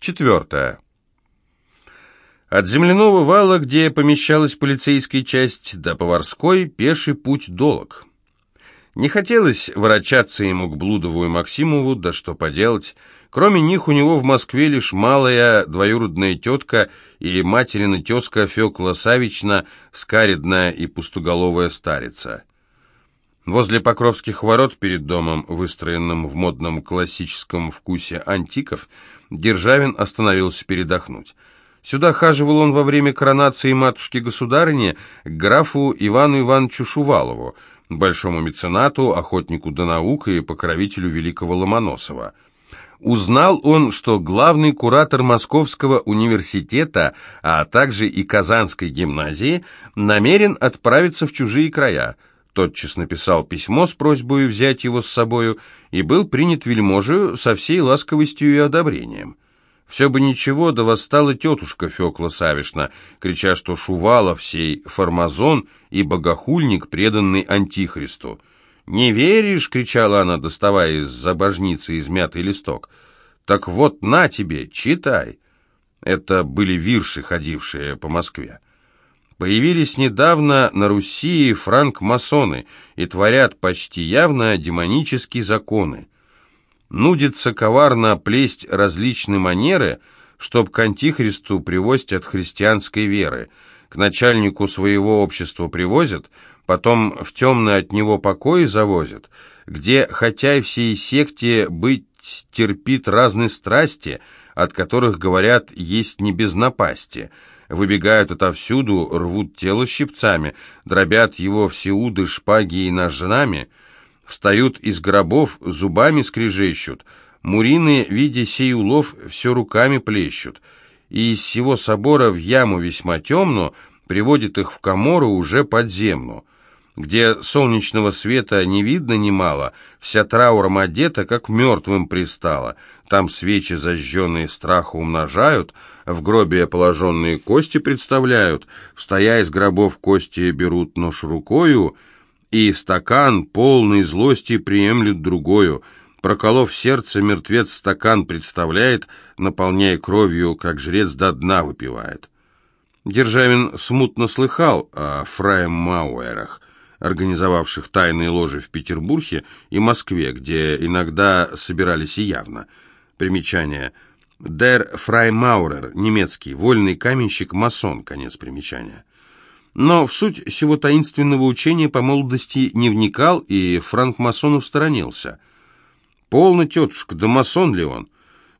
Четвертое. От земляного вала, где помещалась полицейская часть, до поварской пеший путь долог. Не хотелось ворочаться ему к Блудову и Максимову, да что поделать. Кроме них у него в Москве лишь малая двоюродная тетка и материна тезка Фекла Савична, скаридная и пустоголовая старица. Возле Покровских ворот перед домом, выстроенным в модном классическом вкусе антиков, Державин остановился передохнуть. Сюда хаживал он во время коронации матушки-государыни к графу Ивану Ивановичу Шувалову, большому меценату, охотнику до наук и покровителю великого Ломоносова. Узнал он, что главный куратор Московского университета, а также и Казанской гимназии, намерен отправиться в чужие края. Тотчас написал письмо с просьбой взять его с собою и был принят вельможею со всей ласковостью и одобрением. Все бы ничего, да восстала тетушка Фекла Савишна, крича, что Шувалов сей формазон и богохульник, преданный Антихристу. «Не веришь?» — кричала она, доставая из-за божницы измятый листок. «Так вот, на тебе, читай!» Это были вирши, ходившие по Москве. Появились недавно на Руси франк-масоны и творят почти явно демонические законы нудится коварно плесть различные манеры, чтоб к антихристу привозить от христианской веры. К начальнику своего общества привозят, потом в темный от него покой завозят, где, хотя и всей секте быть терпит разные страсти, от которых, говорят, есть не без напасти, выбегают отовсюду, рвут тело щипцами, дробят его все уды, шпаги и ножнами — встают из гробов, зубами скрежещут, мурины, видя сей улов, все руками плещут, и из всего собора в яму весьма темную приводит их в комору уже подземную, где солнечного света не видно немало, вся трауром одета, как мертвым пристала, там свечи, зажженные страха, умножают, в гробе положенные кости представляют, стоя из гробов кости берут нож рукою, и стакан, полный злости, приемлет другую. Проколов сердце, мертвец стакан представляет, наполняя кровью, как жрец до дна выпивает. Державин смутно слыхал о фраймауэрах, организовавших тайные ложи в Петербурге и Москве, где иногда собирались и явно. Примечание. Дер Фраймаурер, немецкий, вольный каменщик-масон, конец примечания но в суть всего таинственного учения по молодости не вникал и франкмасонов сторонился. «Полно, тетушка, да масон ли он?»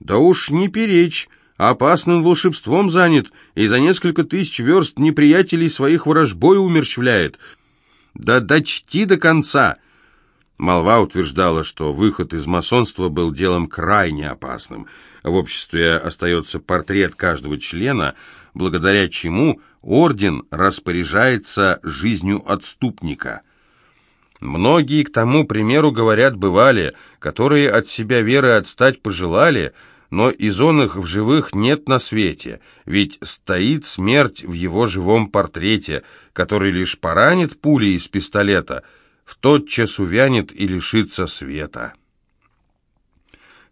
«Да уж не перечь, опасным волшебством занят, и за несколько тысяч верст неприятелей своих ворожбой умерщвляет. Да дочти до конца!» Молва утверждала, что выход из масонства был делом крайне опасным. В обществе остается портрет каждого члена, благодаря чему орден распоряжается жизнью отступника. Многие к тому примеру, говорят, бывали, которые от себя веры отстать пожелали, но из он их в живых нет на свете, ведь стоит смерть в его живом портрете, который лишь поранит пулей из пистолета, в тот час увянет и лишится света.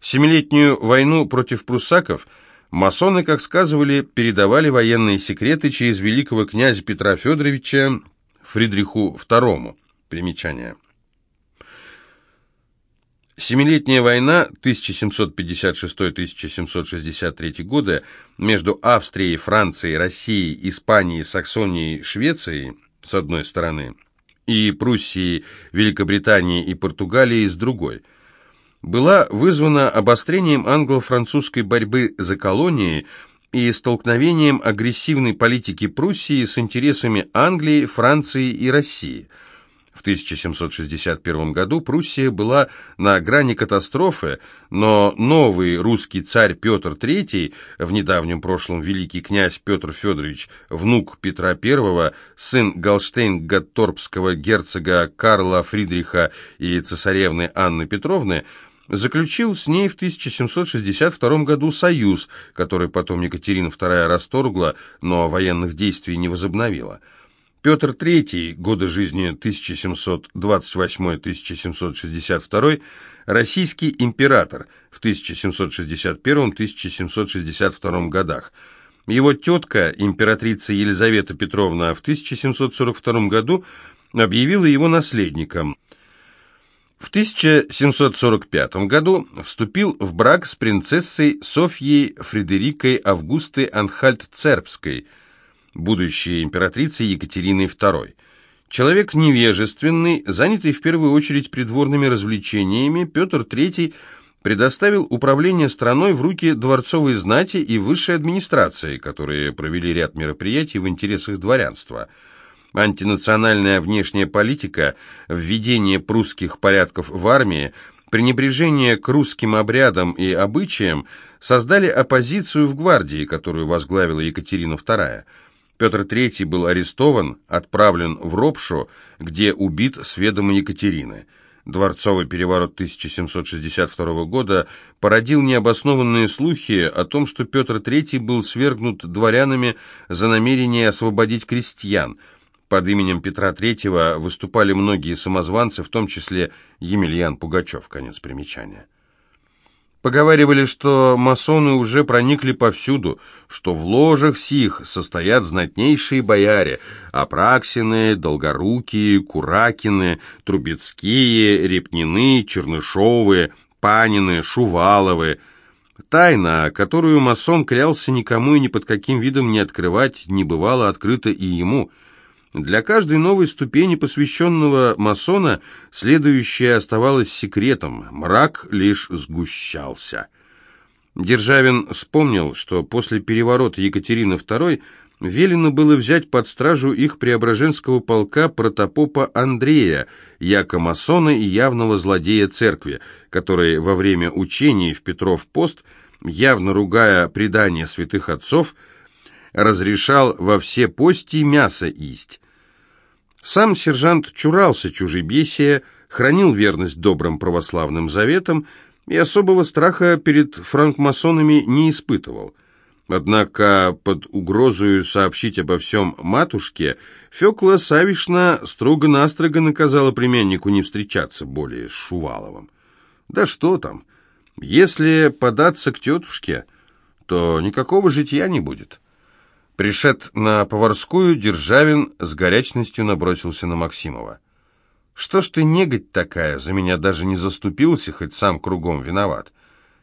Семилетнюю войну против пруссаков – Масоны, как сказывали, передавали военные секреты через великого князя Петра Федоровича Фридриху II. Примечание. Семилетняя война 1756-1763 годы между Австрией, Францией, Россией, Испанией, Саксонией, Швецией с одной стороны и Пруссией, Великобританией и Португалией с другой – была вызвана обострением англо-французской борьбы за колонии и столкновением агрессивной политики Пруссии с интересами Англии, Франции и России. В 1761 году Пруссия была на грани катастрофы, но новый русский царь Петр III, в недавнем прошлом великий князь Петр Федорович, внук Петра I, сын Галштейн-Гатторпского герцога Карла Фридриха и цесаревны Анны Петровны, заключил с ней в 1762 году союз, который потом Екатерина II расторгла, но военных действий не возобновила. Петр III, годы жизни 1728-1762, российский император в 1761-1762 годах. Его тетка, императрица Елизавета Петровна, в 1742 году объявила его наследником. В 1745 году вступил в брак с принцессой Софьей Фредерикой Августой Анхальт-Цербской, будущей императрицей Екатериной II. Человек невежественный, занятый в первую очередь придворными развлечениями, Петр III предоставил управление страной в руки дворцовой знати и высшей администрации, которые провели ряд мероприятий в интересах дворянства – антинациональная внешняя политика, введение прусских порядков в армии, пренебрежение к русским обрядам и обычаям создали оппозицию в гвардии, которую возглавила Екатерина II. Петр III был арестован, отправлен в Ропшу, где убит с ведома Екатерины. Дворцовый переворот 1762 года породил необоснованные слухи о том, что Петр III был свергнут дворянами за намерение освободить крестьян – под именем Петра III выступали многие самозванцы, в том числе Емельян Пугачев. Конец примечания. Поговаривали, что масоны уже проникли повсюду, что в ложах сих состоят знатнейшие бояре – Апраксины, Долгорукие, Куракины, Трубецкие, Репнины, Чернышовы, Панины, Шуваловы – Тайна, которую масон клялся никому и ни под каким видом не открывать, не бывала открыта и ему – для каждой новой ступени посвященного масона следующая оставалась секретом, мрак лишь сгущался. Державин вспомнил, что после переворота Екатерины II велено было взять под стражу их преображенского полка протопопа Андрея, яко масона и явного злодея церкви, который во время учений в Петров пост, явно ругая предание святых отцов, разрешал во все пости мясо есть. Сам сержант чурался чужебесия, хранил верность добрым православным заветам и особого страха перед франкмасонами не испытывал. Однако под угрозою сообщить обо всем матушке Фёкла Савишна строго-настрого наказала племяннику не встречаться более с Шуваловым. Да что там, если податься к тетушке, то никакого житья не будет. Пришед на поварскую, Державин с горячностью набросился на Максимова. «Что ж ты, негодь такая, за меня даже не заступился, хоть сам кругом виноват.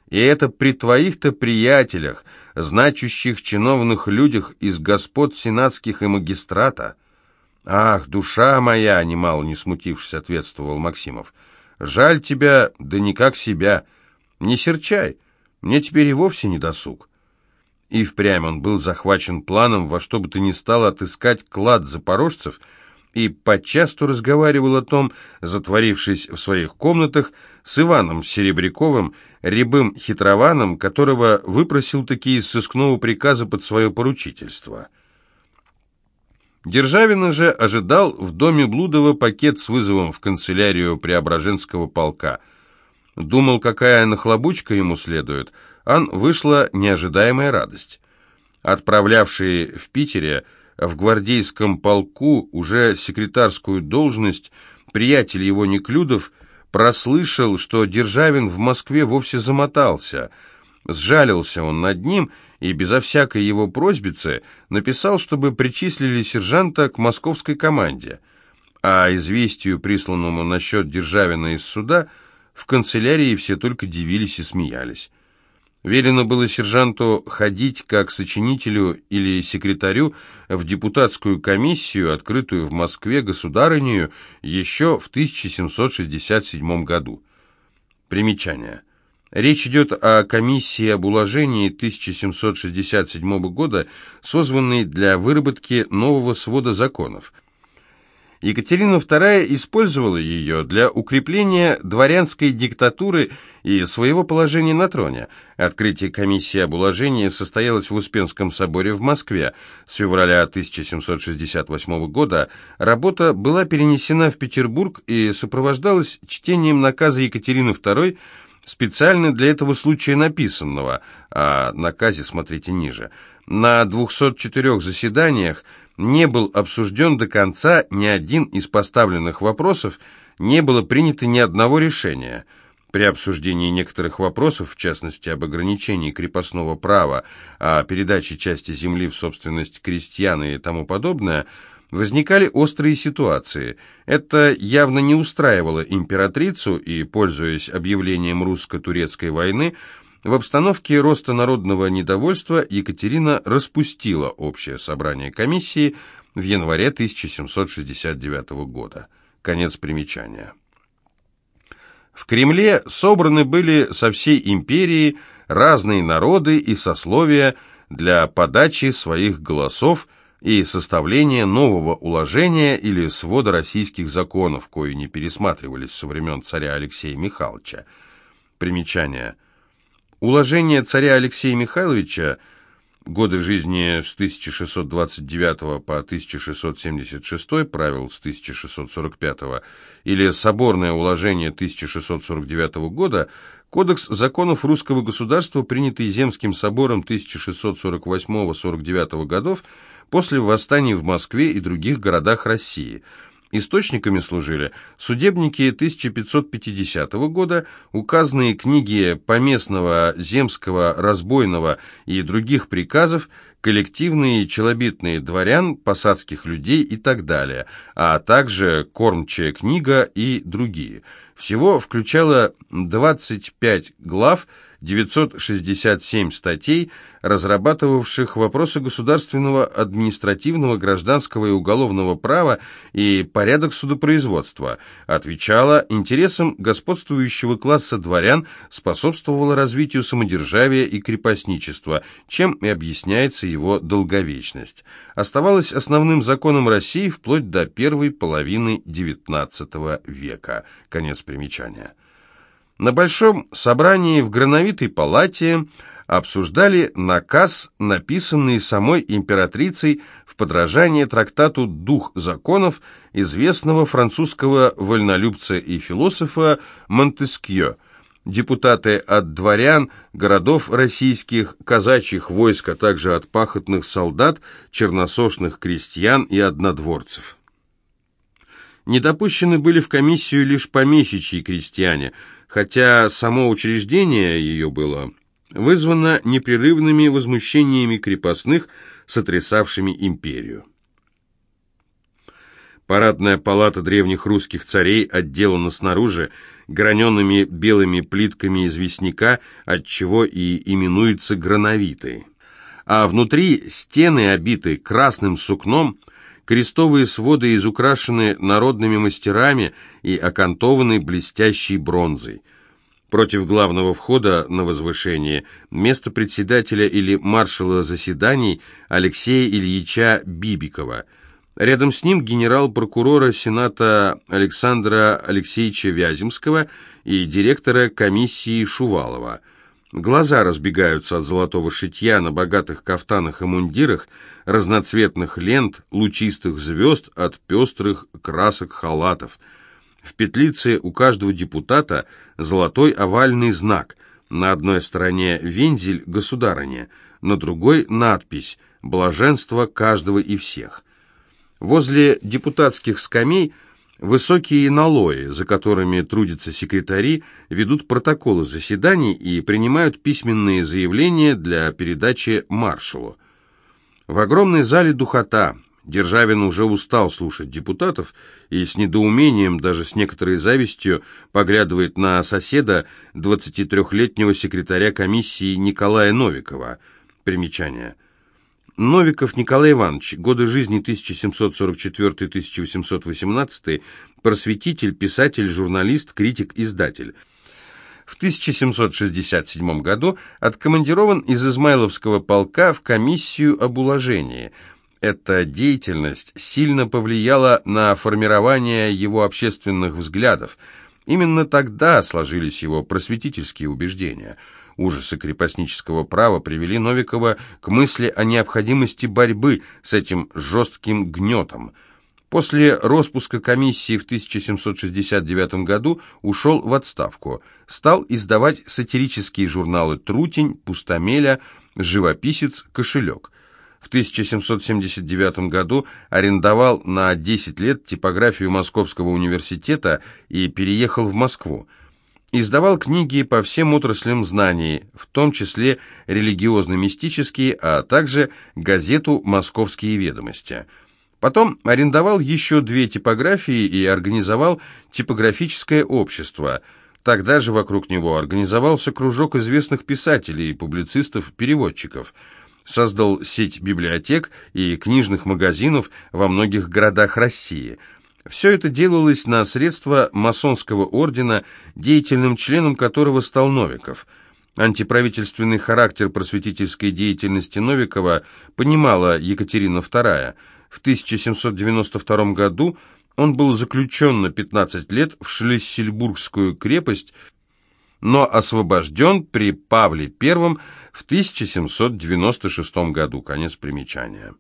И это при твоих-то приятелях, значущих чиновных людях из господ сенатских и магистрата». «Ах, душа моя!» — немало не смутившись, ответствовал Максимов. «Жаль тебя, да не как себя. Не серчай, мне теперь и вовсе не досуг». И впрямь он был захвачен планом во что бы то ни стало отыскать клад запорожцев и подчасту разговаривал о том, затворившись в своих комнатах, с Иваном Серебряковым, рябым хитрованом, которого выпросил такие из сыскного приказа под свое поручительство. Державина же ожидал в доме Блудова пакет с вызовом в канцелярию Преображенского полка. Думал, какая нахлобучка ему следует – Ан вышла неожидаемая радость. Отправлявший в Питере в гвардейском полку уже секретарскую должность приятель его Неклюдов прослышал, что Державин в Москве вовсе замотался. Сжалился он над ним и безо всякой его просьбицы написал, чтобы причислили сержанта к московской команде. А известию, присланному насчет Державина из суда, в канцелярии все только дивились и смеялись. Велено было сержанту ходить как сочинителю или секретарю в депутатскую комиссию, открытую в Москве государынею еще в 1767 году. Примечание. Речь идет о комиссии об уложении 1767 года, созванной для выработки нового свода законов. Екатерина II использовала ее для укрепления дворянской диктатуры и своего положения на троне. Открытие комиссии об уложении состоялось в Успенском соборе в Москве. С февраля 1768 года работа была перенесена в Петербург и сопровождалась чтением наказа Екатерины II, специально для этого случая написанного, о наказе смотрите ниже. На 204 заседаниях не был обсужден до конца ни один из поставленных вопросов, не было принято ни одного решения. При обсуждении некоторых вопросов, в частности об ограничении крепостного права, о передаче части земли в собственность крестьян и тому подобное, возникали острые ситуации. Это явно не устраивало императрицу, и, пользуясь объявлением русско-турецкой войны, в обстановке роста народного недовольства Екатерина распустила общее собрание комиссии в январе 1769 года. Конец примечания. В Кремле собраны были со всей империи разные народы и сословия для подачи своих голосов и составления нового уложения или свода российских законов, кои не пересматривались со времен царя Алексея Михайловича. Примечание. Уложение царя Алексея Михайловича годы жизни с 1629 по 1676, правил с 1645, или соборное уложение 1649 года, Кодекс законов русского государства, принятый Земским собором 1648-49 годов после восстаний в Москве и других городах России – Источниками служили судебники 1550 года, указанные книги поместного, земского, разбойного и других приказов, коллективные челобитные дворян, посадских людей и так далее, а также кормчая книга и другие. Всего включало 25 глав, 967 статей, разрабатывавших вопросы государственного, административного, гражданского и уголовного права и порядок судопроизводства, отвечала интересам господствующего класса дворян, способствовала развитию самодержавия и крепостничества, чем и объясняется его долговечность. Оставалась основным законом России вплоть до первой половины XIX века. Конец примечания. На большом собрании в Грановитой палате обсуждали наказ, написанный самой императрицей в подражание трактату «Дух законов» известного французского вольнолюбца и философа Монтескье. Депутаты от дворян, городов российских, казачьих войск, а также от пахотных солдат, черносошных крестьян и однодворцев. Недопущены были в комиссию лишь помещичьи крестьяне, хотя само учреждение ее было вызвано непрерывными возмущениями крепостных, сотрясавшими империю. Парадная палата древних русских царей отделана снаружи граненными белыми плитками известняка, отчего и именуется грановитой. А внутри стены обиты красным сукном, крестовые своды изукрашены народными мастерами и окантованы блестящей бронзой – Против главного входа на возвышение место председателя или маршала заседаний Алексея Ильича Бибикова. Рядом с ним генерал-прокурора Сената Александра Алексеевича Вяземского и директора комиссии Шувалова. Глаза разбегаются от золотого шитья на богатых кафтанах и мундирах, разноцветных лент, лучистых звезд от пестрых красок халатов – в петлице у каждого депутата золотой овальный знак. На одной стороне вензель «Государыня», на другой надпись «Блаженство каждого и всех». Возле депутатских скамей высокие налои, за которыми трудятся секретари, ведут протоколы заседаний и принимают письменные заявления для передачи маршалу. В огромной зале духота, Державин уже устал слушать депутатов и с недоумением, даже с некоторой завистью, поглядывает на соседа, 23-летнего секретаря комиссии Николая Новикова. Примечание. Новиков Николай Иванович, годы жизни 1744-1818, просветитель, писатель, журналист, критик, издатель. В 1767 году откомандирован из Измайловского полка в комиссию об уложении – эта деятельность сильно повлияла на формирование его общественных взглядов. Именно тогда сложились его просветительские убеждения. Ужасы крепостнического права привели Новикова к мысли о необходимости борьбы с этим жестким гнетом. После распуска комиссии в 1769 году ушел в отставку. Стал издавать сатирические журналы «Трутень», «Пустомеля», «Живописец», «Кошелек». В 1779 году арендовал на 10 лет типографию Московского университета и переехал в Москву. Издавал книги по всем отраслям знаний, в том числе религиозно-мистические, а также газету «Московские ведомости». Потом арендовал еще две типографии и организовал типографическое общество. Тогда же вокруг него организовался кружок известных писателей, публицистов, переводчиков. Создал сеть библиотек и книжных магазинов во многих городах России – все это делалось на средства масонского ордена, деятельным членом которого стал Новиков. Антиправительственный характер просветительской деятельности Новикова понимала Екатерина II. В 1792 году он был заключен на 15 лет в Шлиссельбургскую крепость, но освобожден при Павле I в 1796 году. Конец примечания.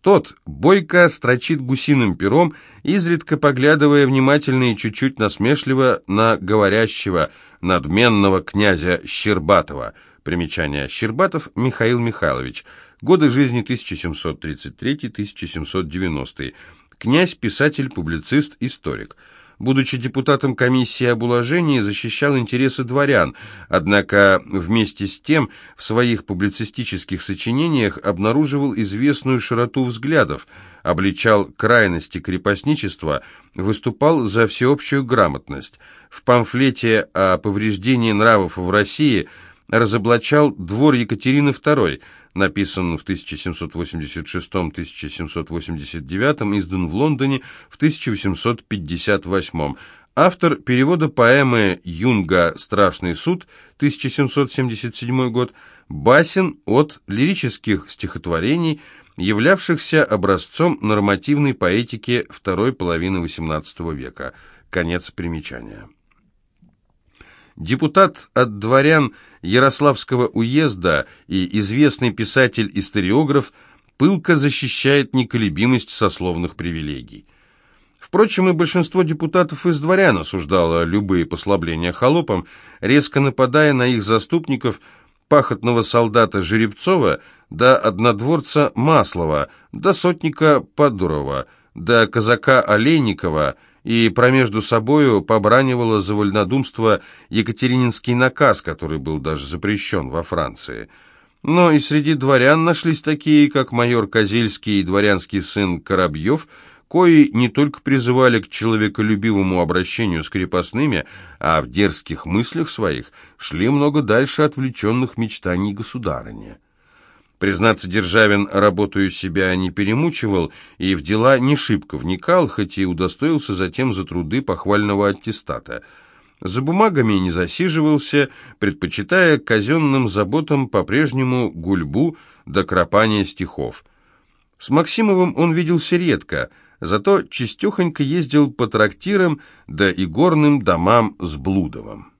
Тот бойко строчит гусиным пером, изредка поглядывая внимательно и чуть-чуть насмешливо на говорящего, надменного князя Щербатова. Примечание. Щербатов Михаил Михайлович. Годы жизни 1733-1790. Князь, писатель, публицист, историк. Будучи депутатом комиссии об уложении, защищал интересы дворян, однако вместе с тем в своих публицистических сочинениях обнаруживал известную широту взглядов, обличал крайности крепостничества, выступал за всеобщую грамотность. В памфлете о повреждении нравов в России разоблачал двор Екатерины II – написан в 1786-1789, издан в Лондоне в 1858. Автор перевода поэмы Юнга «Страшный суд» 1777 год, басен от лирических стихотворений, являвшихся образцом нормативной поэтики второй половины XVIII века. Конец примечания. Депутат от дворян Ярославского уезда и известный писатель-историограф пылко защищает неколебимость сословных привилегий. Впрочем, и большинство депутатов из дворян осуждало любые послабления холопам, резко нападая на их заступников, пахотного солдата Жеребцова, до однодворца Маслова, до сотника Подурова, до казака Олейникова – и промежду собою побранивала за вольнодумство Екатерининский наказ, который был даже запрещен во Франции. Но и среди дворян нашлись такие, как майор Козельский и дворянский сын Коробьев, кои не только призывали к человеколюбивому обращению с крепостными, а в дерзких мыслях своих шли много дальше отвлеченных мечтаний государыни. Признаться, Державин работаю себя не перемучивал и в дела не шибко вникал, хоть и удостоился затем за труды похвального аттестата. За бумагами не засиживался, предпочитая казенным заботам по-прежнему гульбу до кропания стихов. С Максимовым он виделся редко, зато чистехонько ездил по трактирам да и горным домам с Блудовым.